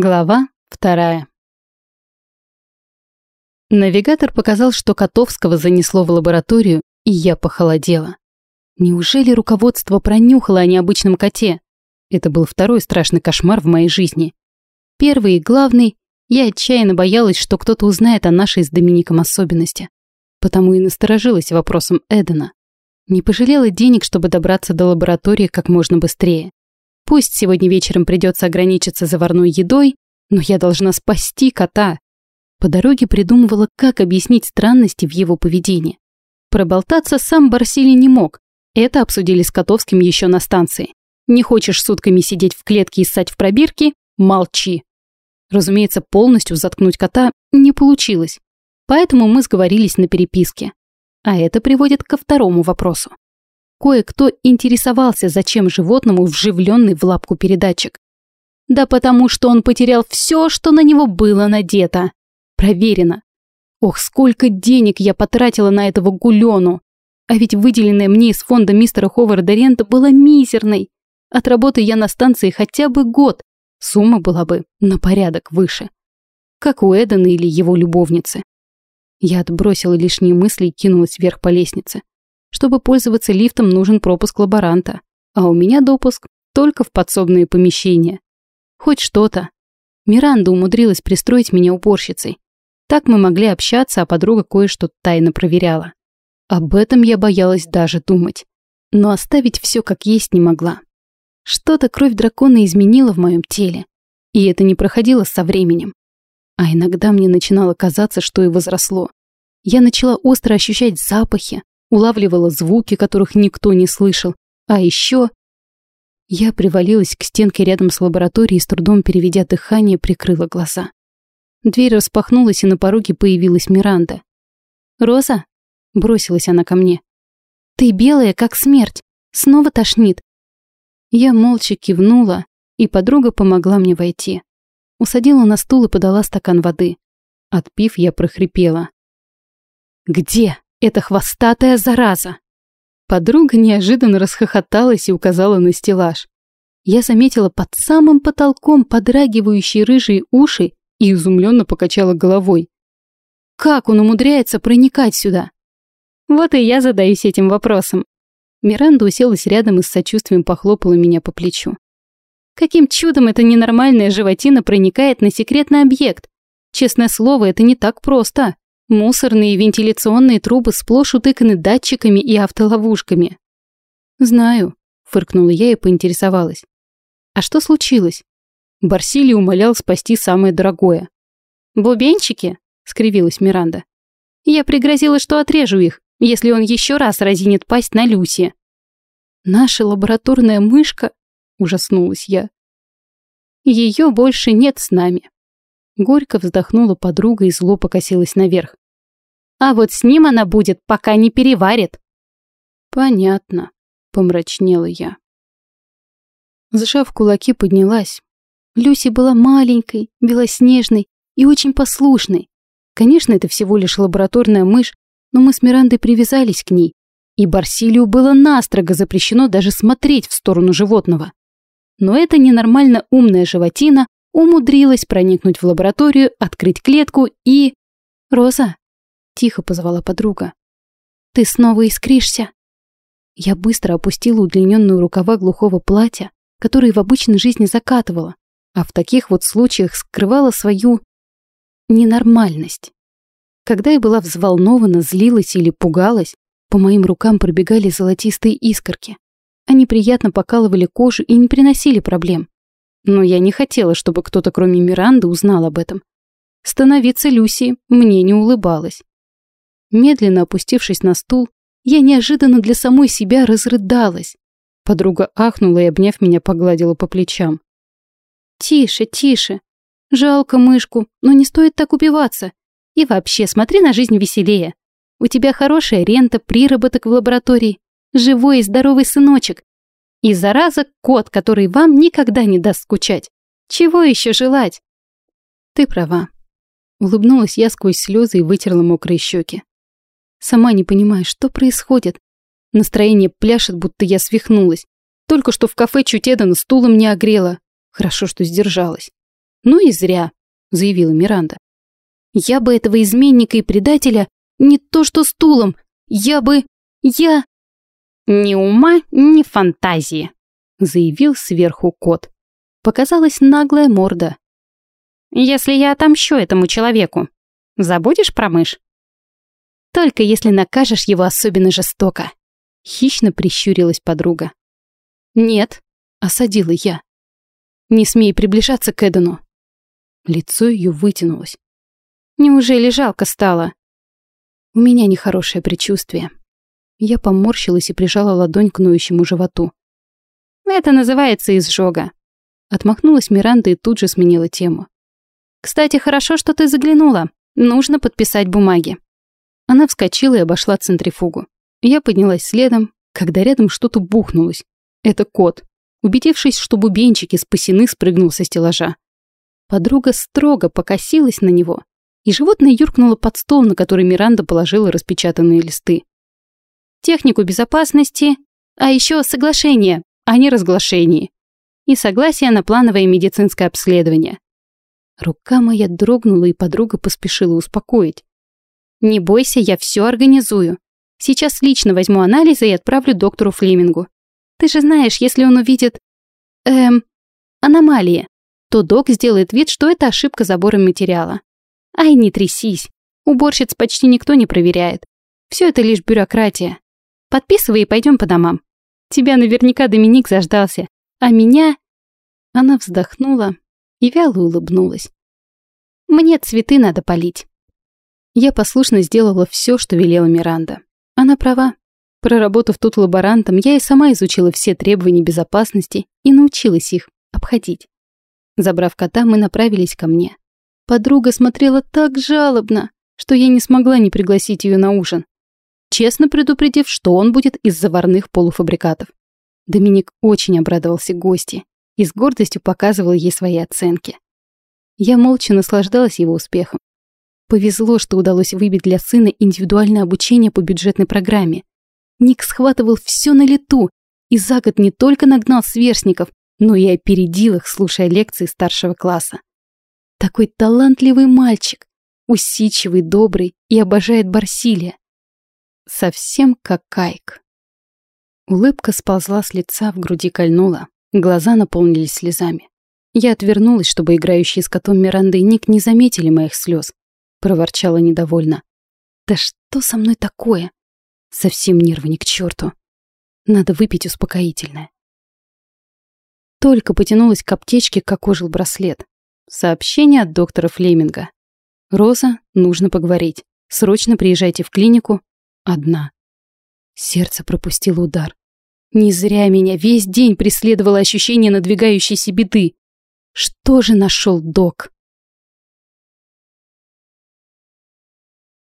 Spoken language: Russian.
Глава вторая. Навигатор показал, что Котовского занесло в лабораторию, и я похолодела. Неужели руководство пронюхало о необычном коте? Это был второй страшный кошмар в моей жизни. Первый и главный, я отчаянно боялась, что кто-то узнает о нашей с Домиником особенности. Потому и насторожилась вопросом Эдена. Не пожалела денег, чтобы добраться до лаборатории как можно быстрее. Пусть сегодня вечером придется ограничиться заварной едой, но я должна спасти кота. По дороге придумывала, как объяснить странности в его поведении. Проболтаться сам Барсили не мог. Это обсудили с Котовским еще на станции. Не хочешь сутками сидеть в клетке и ссать в пробирке? Молчи. Разумеется, полностью заткнуть кота не получилось. Поэтому мы сговорились на переписке. А это приводит ко второму вопросу. Кое-кто интересовался, зачем животному вживленный в лапку передатчик. Да потому что он потерял все, что на него было надето. Проверено. Ох, сколько денег я потратила на этого гулену. А ведь выделенная мне из фонда мистера Ховарда рента была мизерной. От работы я на станции хотя бы год. Сумма была бы на порядок выше. Как у Эдена или его любовницы. Я отбросила лишние мысли и кинулась вверх по лестнице. Чтобы пользоваться лифтом, нужен пропуск лаборанта, а у меня допуск только в подсобные помещения. Хоть что-то. Миранда умудрилась пристроить меня уборщицей. Так мы могли общаться, а подруга кое-что тайно проверяла. Об этом я боялась даже думать. Но оставить все как есть не могла. Что-то кровь дракона изменила в моем теле. И это не проходило со временем. А иногда мне начинало казаться, что и возросло. Я начала остро ощущать запахи, улавливала звуки, которых никто не слышал. А еще... Я привалилась к стенке рядом с лабораторией с трудом переведя дыхание, прикрыла глаза. Дверь распахнулась, и на пороге появилась Миранда. «Роза?» — бросилась она ко мне. «Ты белая, как смерть. Снова тошнит». Я молча кивнула, и подруга помогла мне войти. Усадила на стул и подала стакан воды. Отпив, я прохрипела. «Где?» Это хвостатая зараза. Подруга неожиданно расхохоталась и указала на стеллаж. Я заметила под самым потолком подрагивающие рыжие уши и изумленно покачала головой. Как он умудряется проникать сюда? Вот и я задаюсь этим вопросом. Миранда уселась рядом и с сочувствием похлопала меня по плечу. Каким чудом эта ненормальная животина проникает на секретный объект? Честное слово, это не так просто. Мусорные вентиляционные трубы сплошь утыканы датчиками и автоловушками. «Знаю», — фыркнула я и поинтересовалась. «А что случилось?» Барсилий умолял спасти самое дорогое. «Бубенчики?» — скривилась Миранда. «Я пригрозила, что отрежу их, если он еще раз разинет пасть на Люси». «Наша лабораторная мышка?» — ужаснулась я. «Ее больше нет с нами», Горько вздохнула подруга и зло покосилась наверх. А вот с ним она будет, пока не переварит. Понятно, помрачнела я. Зажав кулаки, поднялась. Люси была маленькой, белоснежной и очень послушной. Конечно, это всего лишь лабораторная мышь, но мы с Мирандой привязались к ней, и Барсилию было настрого запрещено даже смотреть в сторону животного. Но эта ненормально умная животина умудрилась проникнуть в лабораторию, открыть клетку и... «Роза!» — тихо позвала подруга. «Ты снова искришься!» Я быстро опустила удлиненную рукава глухого платья, которые в обычной жизни закатывала, а в таких вот случаях скрывала свою ненормальность. Когда я была взволнована, злилась или пугалась, по моим рукам пробегали золотистые искорки. Они приятно покалывали кожу и не приносили проблем. Но я не хотела, чтобы кто-то кроме Миранды узнал об этом. Становиться Люси мне не улыбалось. Медленно опустившись на стул, я неожиданно для самой себя разрыдалась. Подруга ахнула и, обняв меня, погладила по плечам. «Тише, тише. Жалко мышку, но не стоит так убиваться. И вообще, смотри на жизнь веселее. У тебя хорошая рента, приработок в лаборатории, живой и здоровый сыночек. И зараза кот, который вам никогда не даст скучать. Чего еще желать? Ты права. Улыбнулась я сквозь слезы и вытерла мокрые щеки. Сама не понимаю, что происходит. Настроение пляшет, будто я свихнулась. Только что в кафе чуть Эдана стулом не огрела. Хорошо, что сдержалась. «Ну и зря», — заявила Миранда. «Я бы этого изменника и предателя не то что стулом, я бы... я...» «Ни ума, ни фантазии», — заявил сверху кот. Показалась наглая морда. «Если я отомщу этому человеку, забудешь про мышь?» «Только если накажешь его особенно жестоко», — хищно прищурилась подруга. «Нет», — осадила я. «Не смей приближаться к Эдену». Лицо ее вытянулось. «Неужели жалко стало?» «У меня нехорошее предчувствие». Я поморщилась и прижала ладонь к ноющему животу. «Это называется изжога». Отмахнулась Миранда и тут же сменила тему. «Кстати, хорошо, что ты заглянула. Нужно подписать бумаги». Она вскочила и обошла центрифугу. Я поднялась следом, когда рядом что-то бухнулось. Это кот. Убедившись, что бубенчики спасены, спрыгнул со стеллажа. Подруга строго покосилась на него, и животное юркнуло под стол, на который Миранда положила распечатанные листы. Технику безопасности, а еще соглашение, а не разглашение. И согласие на плановое медицинское обследование. Рука моя дрогнула, и подруга поспешила успокоить. «Не бойся, я все организую. Сейчас лично возьму анализы и отправлю доктору Флемингу. Ты же знаешь, если он увидит... Эм... Аномалии, то док сделает вид, что это ошибка забора материала. Ай, не трясись. Уборщиц почти никто не проверяет. Все это лишь бюрократия. Подписывай и пойдем по домам. Тебя наверняка Доминик заждался. А меня... Она вздохнула и вяло улыбнулась. Мне цветы надо полить. Я послушно сделала все, что велела Миранда. Она права. Проработав тут лаборантом, я и сама изучила все требования безопасности и научилась их обходить. Забрав кота, мы направились ко мне. Подруга смотрела так жалобно, что я не смогла не пригласить ее на ужин, честно предупредив, что он будет из заварных полуфабрикатов. Доминик очень обрадовался гости и с гордостью показывал ей свои оценки. Я молча наслаждалась его успехом. Повезло, что удалось выбить для сына индивидуальное обучение по бюджетной программе, Ник схватывал все на лету и за год не только нагнал сверстников, но и опередил их, слушая лекции старшего класса. Такой талантливый мальчик, усидчивый, добрый и обожает Барсилия. Совсем как Кайк. Улыбка сползла с лица, в груди кольнула, глаза наполнились слезами. Я отвернулась, чтобы играющие с котом Миранды и Ник не заметили моих слез. Проворчала недовольно. «Да что со мной такое? Совсем нервы ни к черту. Надо выпить успокоительное. Только потянулась к аптечке, как ожил браслет. Сообщение от доктора Флеминга. «Роза, нужно поговорить. Срочно приезжайте в клинику. Одна». Сердце пропустило удар. Не зря меня весь день преследовало ощущение надвигающейся беды. Что же нашел док?